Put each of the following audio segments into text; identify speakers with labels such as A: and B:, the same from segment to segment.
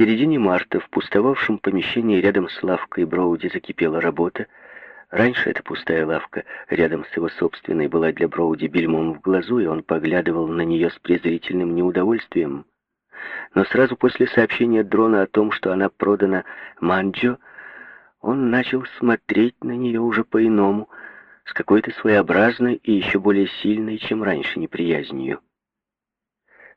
A: середине марта в пустовавшем помещении рядом с лавкой Броуди закипела работа. Раньше эта пустая лавка рядом с его собственной была для Броуди бельмом в глазу, и он поглядывал на нее с презрительным неудовольствием. Но сразу после сообщения дрона о том, что она продана Манджо, он начал смотреть на нее уже по-иному, с какой-то своеобразной и еще более сильной, чем раньше, неприязнью.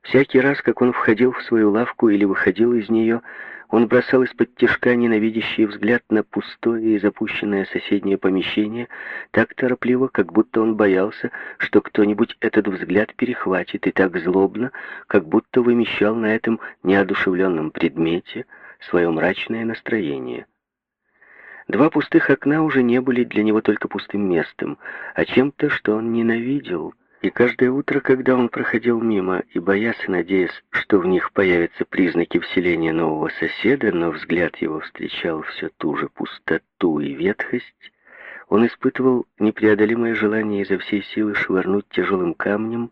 A: Всякий раз, как он входил в свою лавку или выходил из нее, он бросал из-под тишка ненавидящий взгляд на пустое и запущенное соседнее помещение так торопливо, как будто он боялся, что кто-нибудь этот взгляд перехватит, и так злобно, как будто вымещал на этом неодушевленном предмете свое мрачное настроение. Два пустых окна уже не были для него только пустым местом, а чем-то, что он ненавидел — и каждое утро, когда он проходил мимо и боясь и надеясь, что в них появятся признаки вселения нового соседа, но взгляд его встречал все ту же пустоту и ветхость, он испытывал непреодолимое желание изо всей силы швырнуть тяжелым камнем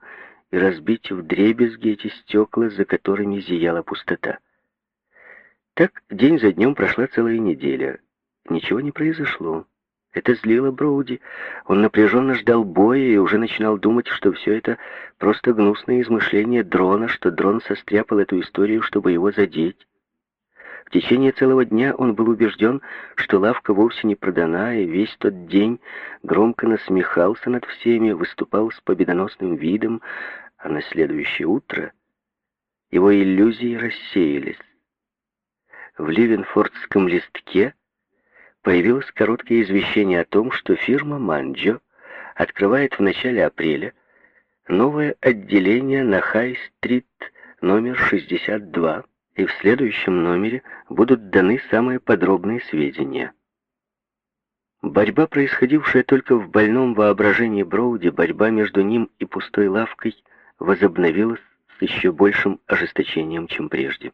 A: и разбить в дребезги эти стекла, за которыми зияла пустота. Так день за днем прошла целая неделя. Ничего не произошло. Это злило Броуди. Он напряженно ждал боя и уже начинал думать, что все это просто гнусное измышление дрона, что дрон состряпал эту историю, чтобы его задеть. В течение целого дня он был убежден, что лавка вовсе не продана, и весь тот день громко насмехался над всеми, выступал с победоносным видом, а на следующее утро его иллюзии рассеялись. В Ливенфордском листке появилось короткое извещение о том, что фирма «Манджо» открывает в начале апреля новое отделение на Хай-стрит номер 62, и в следующем номере будут даны самые подробные сведения. Борьба, происходившая только в больном воображении Броуди, борьба между ним и пустой лавкой, возобновилась с еще большим ожесточением, чем прежде.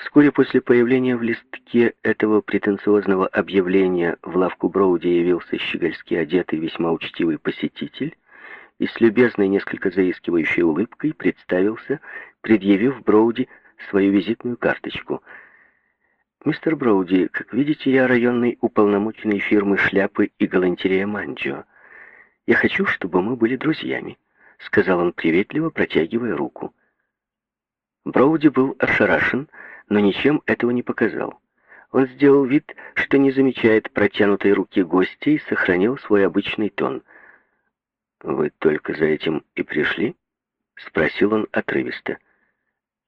A: Вскоре после появления в листке этого претенциозного объявления в лавку Броуди явился щегольски одетый весьма учтивый посетитель и с любезной, несколько заискивающей улыбкой представился, предъявив Броуди свою визитную карточку. «Мистер Броуди, как видите, я районный уполномоченный фирмы «Шляпы и галантерея Манджио. Я хочу, чтобы мы были друзьями», — сказал он приветливо, протягивая руку. Броуди был ошарашен, но ничем этого не показал. Он сделал вид, что не замечает протянутой руки гостя и сохранил свой обычный тон. «Вы только за этим и пришли?» — спросил он отрывисто.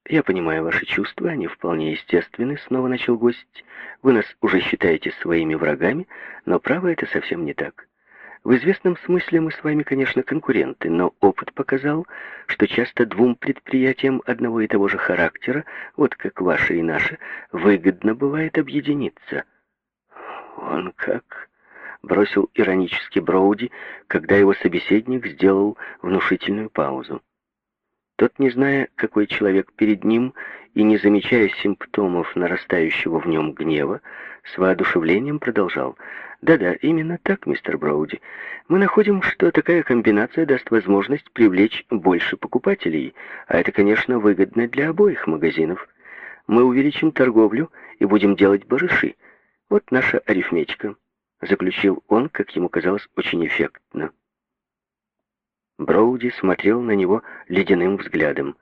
A: «Я понимаю ваши чувства, они вполне естественны», — снова начал гость. «Вы нас уже считаете своими врагами, но право это совсем не так. В известном смысле мы с вами, конечно, конкуренты, но опыт показал, что часто двум предприятиям одного и того же характера, вот как ваше и наше, выгодно бывает объединиться. Он как... Бросил иронически Броуди, когда его собеседник сделал внушительную паузу. Тот, не зная, какой человек перед ним, и не замечая симптомов нарастающего в нем гнева, с воодушевлением продолжал. «Да-да, именно так, мистер Броуди. Мы находим, что такая комбинация даст возможность привлечь больше покупателей, а это, конечно, выгодно для обоих магазинов. Мы увеличим торговлю и будем делать барыши. Вот наша арифметика», — заключил он, как ему казалось, очень эффектно. Броуди смотрел на него ледяным взглядом.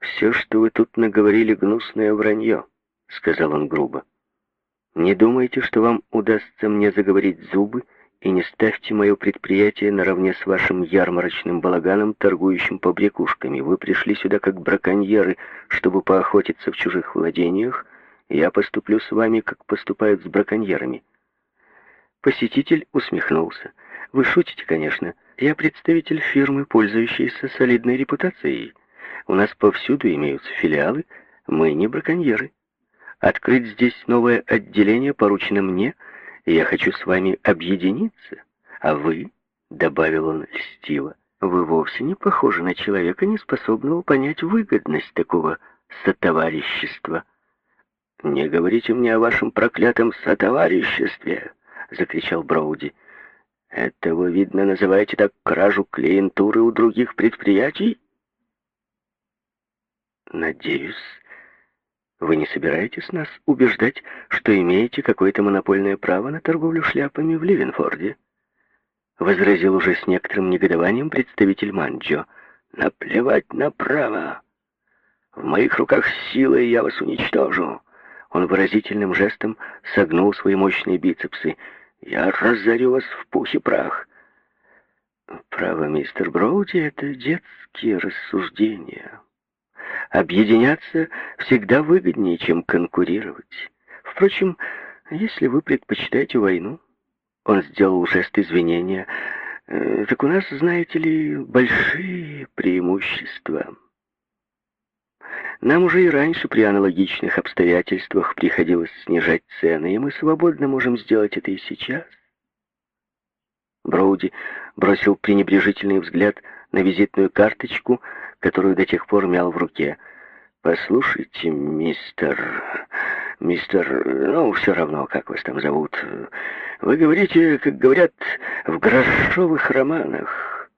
A: «Все, что вы тут наговорили, гнусное вранье», — сказал он грубо. «Не думайте, что вам удастся мне заговорить зубы, и не ставьте мое предприятие наравне с вашим ярмарочным балаганом, торгующим побрякушками. Вы пришли сюда как браконьеры, чтобы поохотиться в чужих владениях, я поступлю с вами, как поступают с браконьерами». Посетитель усмехнулся. «Вы шутите, конечно. Я представитель фирмы, пользующейся солидной репутацией». У нас повсюду имеются филиалы, мы не браконьеры. Открыть здесь новое отделение поручено мне, и я хочу с вами объединиться. А вы, — добавил он льстиво, — вы вовсе не похожи на человека, не способного понять выгодность такого сотоварищества. «Не говорите мне о вашем проклятом сотовариществе!» — закричал Броуди. «Это вы, видно, называете так кражу клиентуры у других предприятий?» «Надеюсь, Вы не собираетесь нас убеждать, что имеете какое-то монопольное право на торговлю шляпами в Ливенфорде? Возразил уже с некоторым негодованием представитель Манджо. Наплевать на право. В моих руках сила, и я вас уничтожу. Он выразительным жестом согнул свои мощные бицепсы. Я разорю вас в пух и прах. Право, мистер Броуди, это детские рассуждения. Объединяться всегда выгоднее, чем конкурировать. Впрочем, если вы предпочитаете войну, он сделал жест извинения, э, так у нас, знаете ли, большие преимущества. Нам уже и раньше при аналогичных обстоятельствах приходилось снижать цены, и мы свободно можем сделать это и сейчас. Броуди бросил пренебрежительный взгляд на визитную карточку, которую до тех пор мял в руке. «Послушайте, мистер... мистер... ну, все равно, как вас там зовут. Вы говорите, как говорят в грошовых романах.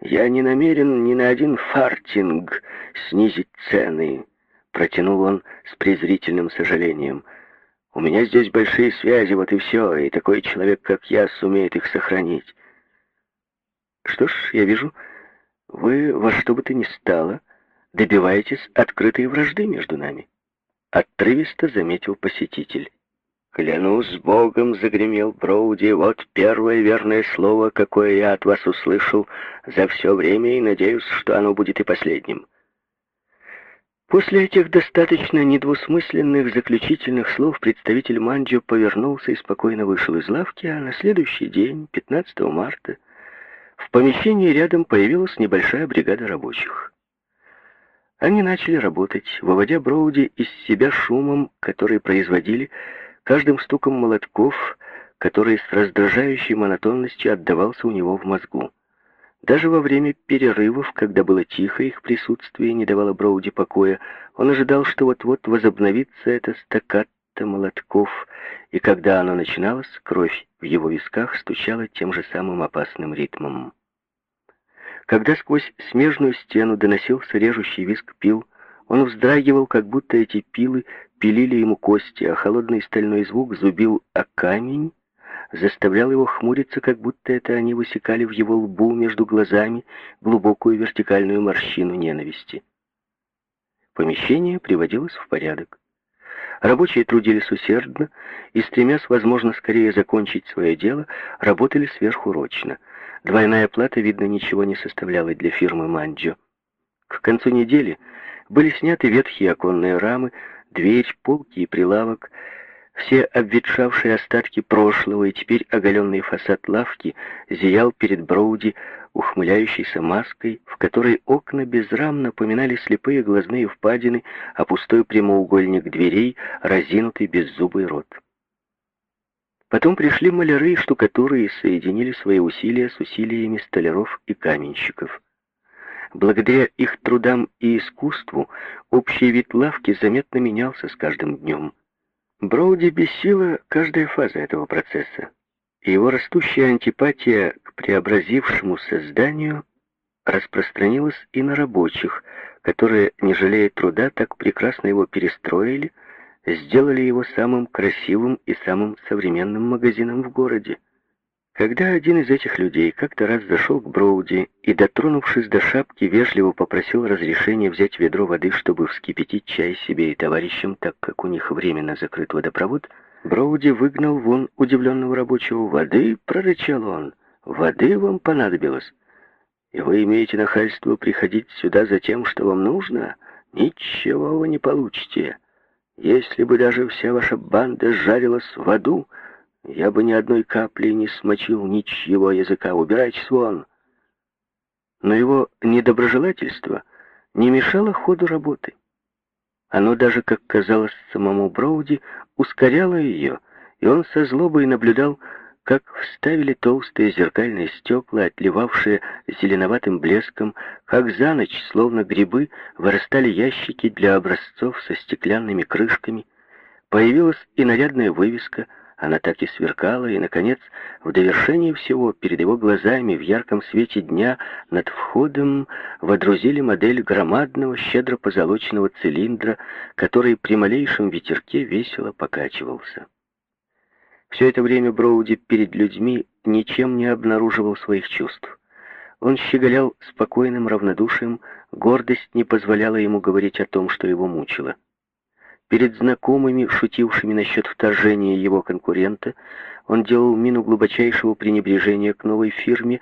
A: Я не намерен ни на один фартинг снизить цены», — протянул он с презрительным сожалением. «У меня здесь большие связи, вот и все, и такой человек, как я, сумеет их сохранить». «Что ж, я вижу, вы во что бы то ни стало добиваетесь открытой вражды между нами. Отрывисто заметил посетитель. «Клянусь Богом!» — загремел Броуди. «Вот первое верное слово, какое я от вас услышал за все время, и надеюсь, что оно будет и последним». После этих достаточно недвусмысленных заключительных слов представитель Манджо повернулся и спокойно вышел из лавки, а на следующий день, 15 марта, в помещении рядом появилась небольшая бригада рабочих. Они начали работать, выводя Броуди из себя шумом, который производили, каждым стуком молотков, который с раздражающей монотонностью отдавался у него в мозгу. Даже во время перерывов, когда было тихо, их присутствие не давало Броуди покоя, он ожидал, что вот-вот возобновится это стаккато молотков, и когда оно начиналось, кровь в его висках стучала тем же самым опасным ритмом. Когда сквозь смежную стену доносился режущий виск пил, он вздрагивал, как будто эти пилы пилили ему кости, а холодный стальной звук зубил о камень, заставлял его хмуриться, как будто это они высекали в его лбу между глазами глубокую вертикальную морщину ненависти. Помещение приводилось в порядок. Рабочие трудились усердно и, стремясь, возможно, скорее закончить свое дело, работали сверхурочно — Двойная плата, видно, ничего не составляла для фирмы «Манджо». К концу недели были сняты ветхие оконные рамы, дверь, полки и прилавок, все обветшавшие остатки прошлого, и теперь оголенный фасад лавки зиял перед Броуди ухмыляющейся маской, в которой окна без рам напоминали слепые глазные впадины, а пустой прямоугольник дверей — разинутый беззубый рот. Потом пришли маляры и штукатуры и соединили свои усилия с усилиями столяров и каменщиков. Благодаря их трудам и искусству общий вид лавки заметно менялся с каждым днем. Броуди бесила каждая фаза этого процесса, и его растущая антипатия к преобразившемуся зданию распространилась и на рабочих, которые, не жалея труда, так прекрасно его перестроили, сделали его самым красивым и самым современным магазином в городе. Когда один из этих людей как-то раз зашел к Броуди и, дотронувшись до шапки, вежливо попросил разрешения взять ведро воды, чтобы вскипятить чай себе и товарищам, так как у них временно закрыт водопровод, Броуди выгнал вон удивленного рабочего. «Воды?» — прорычал он. «Воды вам понадобилось? И вы имеете нахальство приходить сюда за тем, что вам нужно? Ничего вы не получите». Если бы даже вся ваша банда жарилась в аду, я бы ни одной капли не смочил ничьего языка. Убирайтесь вон!» Но его недоброжелательство не мешало ходу работы. Оно даже, как казалось самому Броуди, ускоряло ее, и он со злобой наблюдал, как вставили толстые зеркальные стекла, отливавшие зеленоватым блеском, как за ночь, словно грибы, вырастали ящики для образцов со стеклянными крышками. Появилась и нарядная вывеска она так и сверкала, и, наконец, в довершении всего, перед его глазами, в ярком свете дня, над входом водрузили модель громадного, щедро позолоченного цилиндра, который при малейшем ветерке весело покачивался. Все это время Броуди перед людьми ничем не обнаруживал своих чувств. Он щеголял спокойным равнодушием, гордость не позволяла ему говорить о том, что его мучило. Перед знакомыми, шутившими насчет вторжения его конкурента, он делал мину глубочайшего пренебрежения к новой фирме,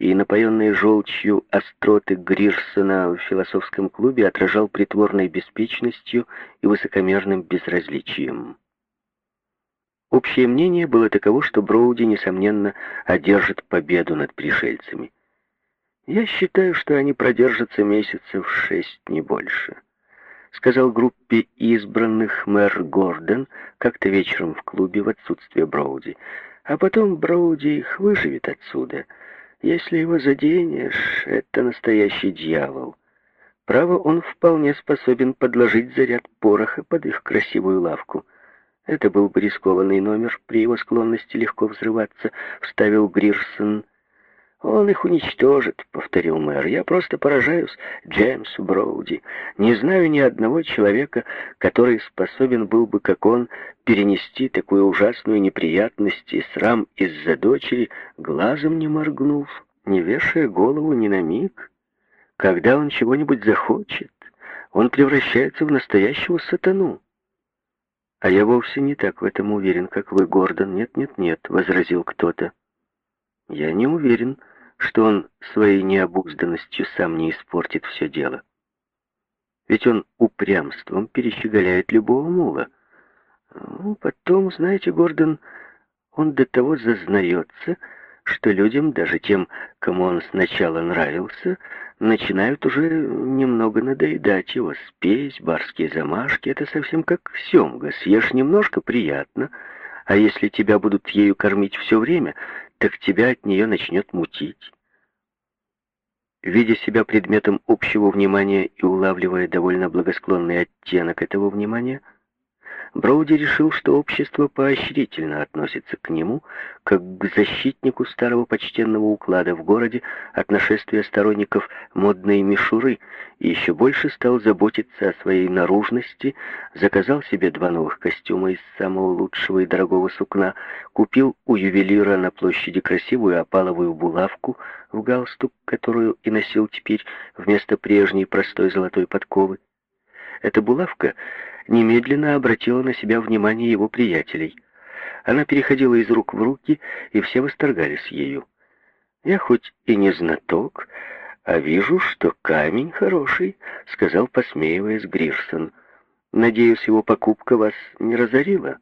A: и напоенные желчью остроты Грирсона в философском клубе отражал притворной беспечностью и высокомерным безразличием. Общее мнение было таково, что Броуди, несомненно, одержит победу над пришельцами. Я считаю, что они продержатся месяцев шесть, не больше сказал группе избранных мэр Гордон как-то вечером в клубе в отсутствие Броуди. А потом Броуди их выживет отсюда. Если его заденешь, это настоящий дьявол. Право, он вполне способен подложить заряд пороха под их красивую лавку. Это был бы рискованный номер, при его склонности легко взрываться, вставил Грирсон. «Он их уничтожит», — повторил мэр. «Я просто поражаюсь Джеймсу Броуди. Не знаю ни одного человека, который способен был бы, как он, перенести такую ужасную неприятность и срам из-за дочери, глазом не моргнув, не вешая голову ни на миг. Когда он чего-нибудь захочет, он превращается в настоящего сатану». «А я вовсе не так в этом уверен, как вы, Гордон. Нет, нет, нет», — возразил кто-то. «Я не уверен», что он своей необузданностью сам не испортит все дело. Ведь он упрямством перещеголяет любого мула. Ну, потом, знаете, Гордон, он до того зазнается, что людям, даже тем, кому он сначала нравился, начинают уже немного надоедать его. Спесь, барские замашки — это совсем как семга. Съешь немножко — приятно, а если тебя будут ею кормить все время, так тебя от нее начнет мутить. Видя себя предметом общего внимания и улавливая довольно благосклонный оттенок этого внимания, Броуди решил, что общество поощрительно относится к нему, как к защитнику старого почтенного уклада в городе от нашествия сторонников модной мишуры, и еще больше стал заботиться о своей наружности, заказал себе два новых костюма из самого лучшего и дорогого сукна, купил у ювелира на площади красивую опаловую булавку в галстук, которую и носил теперь вместо прежней простой золотой подковы. Эта булавка немедленно обратила на себя внимание его приятелей. Она переходила из рук в руки, и все восторгались ею. «Я хоть и не знаток, а вижу, что камень хороший», — сказал, посмеиваясь Грирсон. «Надеюсь, его покупка вас не разорила?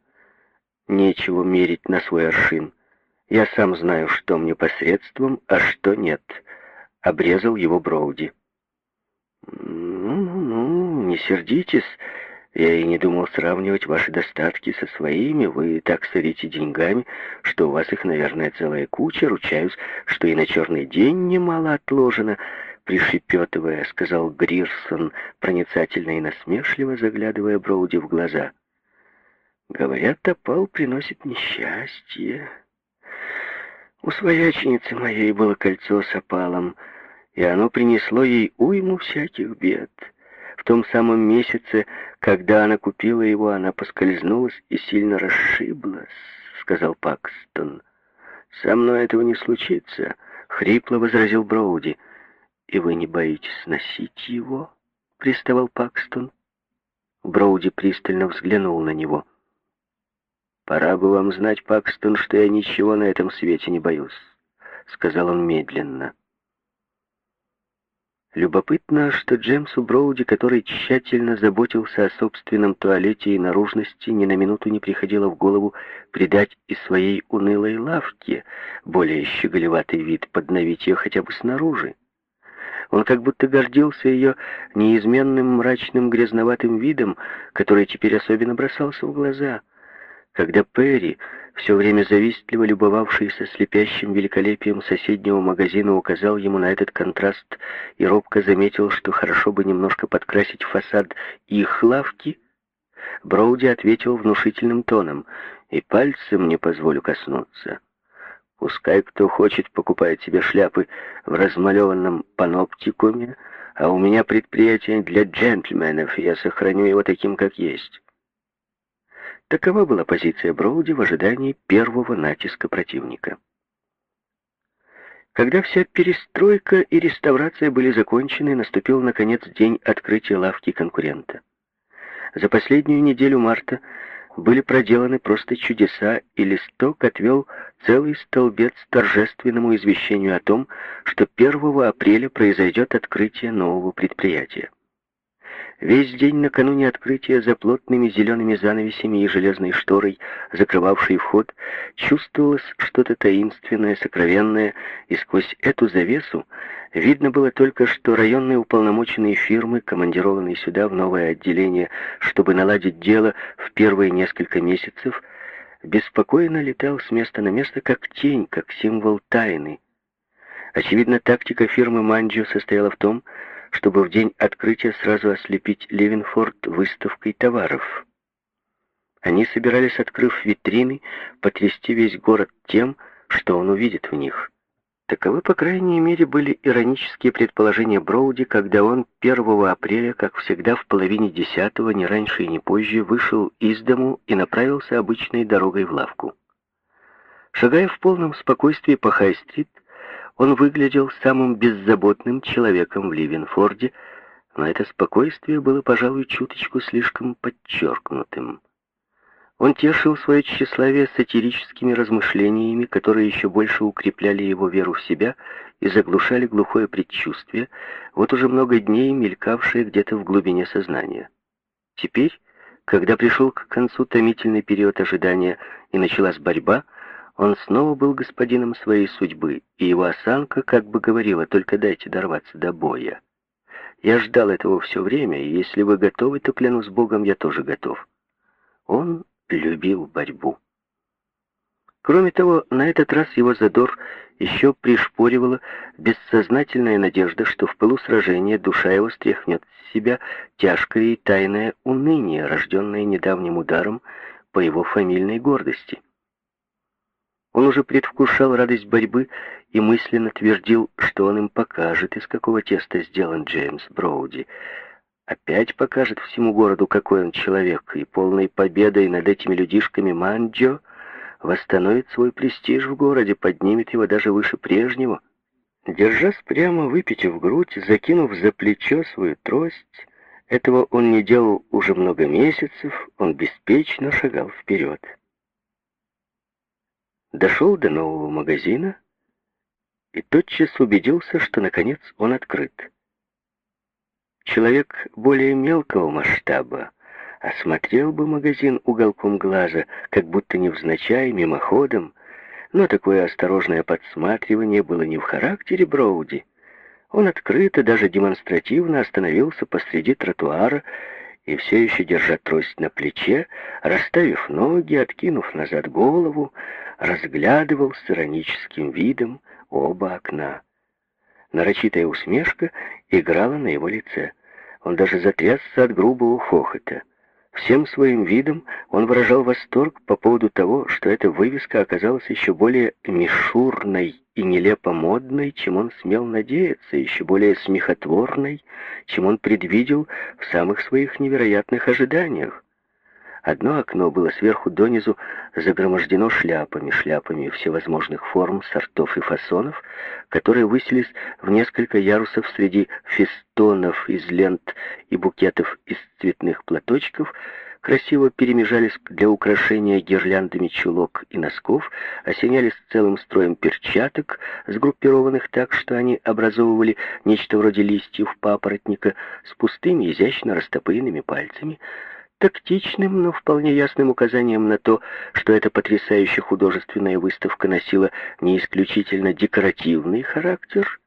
A: Нечего мерить на свой аршин. Я сам знаю, что мне посредством, а что нет», — обрезал его Броуди. «Ну-ну-ну, не сердитесь», я и не думал сравнивать ваши достатки со своими. Вы так сорите деньгами, что у вас их, наверное, целая куча. Ручаюсь, что и на черный день немало отложено. Пришепетывая, сказал Грирсон, проницательно и насмешливо заглядывая Броуди в глаза. Говорят, опал приносит несчастье. У свояченицы моей было кольцо с опалом, и оно принесло ей уйму всяких бед. Том самом месяце, когда она купила его, она поскользнулась и сильно расшиблась, сказал Пакстон. «Со мной этого не случится», — хрипло возразил Броуди. «И вы не боитесь носить его?» — приставал Пакстон. Броуди пристально взглянул на него. «Пора бы вам знать, Пакстон, что я ничего на этом свете не боюсь», — сказал он медленно. Любопытно, что Джеймсу Броуди, который тщательно заботился о собственном туалете и наружности, ни на минуту не приходило в голову придать и своей унылой лавке более щеголеватый вид, подновить ее хотя бы снаружи. Он как будто гордился ее неизменным мрачным грязноватым видом, который теперь особенно бросался в глаза. Когда Перри все время завистливо любовавшийся слепящим великолепием соседнего магазина, указал ему на этот контраст и робко заметил, что хорошо бы немножко подкрасить фасад их лавки, Броуди ответил внушительным тоном, и пальцем не позволю коснуться. Пускай кто хочет покупает себе шляпы в размалеванном паноптикуме, а у меня предприятие для джентльменов, и я сохраню его таким, как есть. Такова была позиция Броуди в ожидании первого натиска противника. Когда вся перестройка и реставрация были закончены, наступил, наконец, день открытия лавки конкурента. За последнюю неделю марта были проделаны просто чудеса, и Листок отвел целый столбец торжественному извещению о том, что 1 апреля произойдет открытие нового предприятия. Весь день накануне открытия за плотными зелеными занавесями и железной шторой, закрывавшей вход, чувствовалось что-то таинственное, сокровенное, и сквозь эту завесу видно было только, что районные уполномоченные фирмы, командированные сюда в новое отделение, чтобы наладить дело в первые несколько месяцев, беспокойно летал с места на место, как тень, как символ тайны. Очевидно, тактика фирмы «Манджио» состояла в том, чтобы в день открытия сразу ослепить Ливенфорд выставкой товаров. Они собирались, открыв витрины, потрясти весь город тем, что он увидит в них. Таковы, по крайней мере, были иронические предположения Броуди, когда он 1 апреля, как всегда в половине десятого, не раньше и не позже, вышел из дому и направился обычной дорогой в лавку. Шагая в полном спокойствии по Хай-стрит, он выглядел самым беззаботным человеком в Ливенфорде, но это спокойствие было, пожалуй, чуточку слишком подчеркнутым. Он тешил свое тщеславие сатирическими размышлениями, которые еще больше укрепляли его веру в себя и заглушали глухое предчувствие, вот уже много дней мелькавшее где-то в глубине сознания. Теперь, когда пришел к концу томительный период ожидания и началась борьба, он снова был господином своей судьбы, и его осанка как бы говорила, только дайте дорваться до боя. Я ждал этого все время, и если вы готовы, то, клянусь Богом, я тоже готов. Он любил борьбу. Кроме того, на этот раз его задор еще пришпоривала бессознательная надежда, что в пылу сражения душа его стряхнет с себя тяжкое и тайное уныние, рожденное недавним ударом по его фамильной гордости. Он уже предвкушал радость борьбы и мысленно твердил, что он им покажет, из какого теста сделан Джеймс Броуди. Опять покажет всему городу, какой он человек, и полной победой над этими людишками Манджо восстановит свой престиж в городе, поднимет его даже выше прежнего. Держась прямо, выпитив грудь, закинув за плечо свою трость, этого он не делал уже много месяцев, он беспечно шагал вперед дошел до нового магазина и тотчас убедился, что, наконец, он открыт. Человек более мелкого масштаба осмотрел бы магазин уголком глаза, как будто невзначай, мимоходом, но такое осторожное подсматривание было не в характере Броуди. Он открыто, даже демонстративно остановился посреди тротуара и все еще, держа трость на плече, расставив ноги, откинув назад голову, разглядывал с ироническим видом оба окна. Нарочитая усмешка играла на его лице. Он даже затрясся от грубого хохота. Всем своим видом он выражал восторг по поводу того, что эта вывеска оказалась еще более мишурной и нелепо модной, чем он смел надеяться, еще более смехотворной, чем он предвидел в самых своих невероятных ожиданиях. Одно окно было сверху донизу загромождено шляпами, шляпами всевозможных форм, сортов и фасонов, которые высились в несколько ярусов среди фестонов из лент и букетов из цветных платочков, красиво перемежались для украшения гирляндами чулок и носков, осенялись целым строем перчаток, сгруппированных так, что они образовывали нечто вроде листьев папоротника с пустыми, изящно растопыренными пальцами, тактичным, но вполне ясным указанием на то, что эта потрясающая художественная выставка носила не исключительно декоративный характер,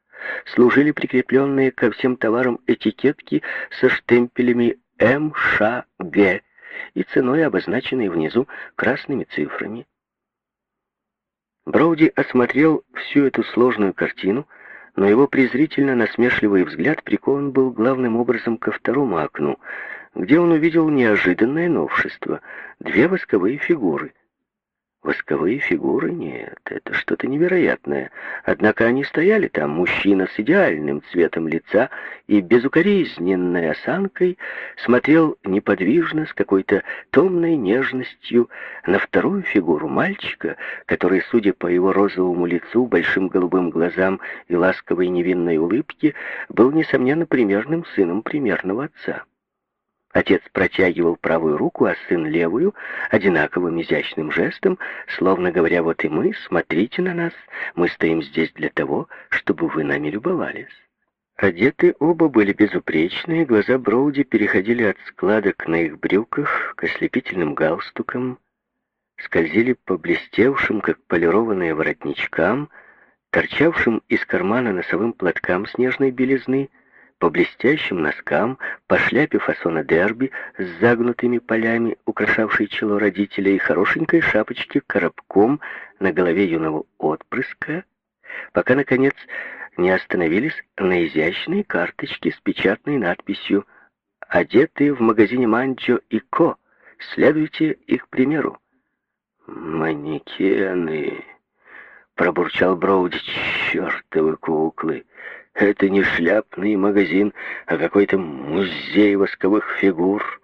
A: служили прикрепленные ко всем товарам этикетки со штемпелями МШГ и ценой, обозначенной внизу красными цифрами. Броуди осмотрел всю эту сложную картину, но его презрительно-насмешливый взгляд прикован был главным образом ко второму окну, где он увидел неожиданное новшество — две восковые фигуры. Восковые фигуры? Нет, это что-то невероятное. Однако они стояли там, мужчина с идеальным цветом лица и безукоризненной осанкой смотрел неподвижно, с какой-то томной нежностью на вторую фигуру мальчика, который, судя по его розовому лицу, большим голубым глазам и ласковой невинной улыбке, был, несомненно, примерным сыном примерного отца. Отец протягивал правую руку, а сын левую, одинаковым изящным жестом, словно говоря, вот и мы, смотрите на нас, мы стоим здесь для того, чтобы вы нами любовались. Одеты оба были безупречные, глаза Броуди переходили от складок на их брюках к ослепительным галстукам, скользили по блестевшим, как полированные воротничкам, торчавшим из кармана носовым платкам снежной белизны, по блестящим носкам, по шляпе фасона дерби с загнутыми полями, украшавшей чело родителей, и хорошенькой шапочке коробком на голове юного отпрыска, пока, наконец, не остановились на изящной карточке с печатной надписью «Одетые в магазине Манджо и Ко. Следуйте их примеру». «Манекены!» — пробурчал Броуди. «Чертовы куклы! Это не шляпный магазин, а какой-то музей восковых фигур.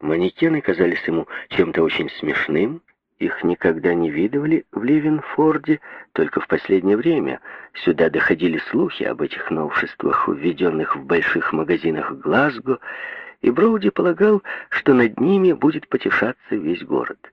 A: Манекены казались ему чем-то очень смешным. Их никогда не видывали в Ливенфорде, только в последнее время сюда доходили слухи об этих новшествах, введенных в больших магазинах Глазго, и Броуди полагал, что над ними будет потешаться весь город.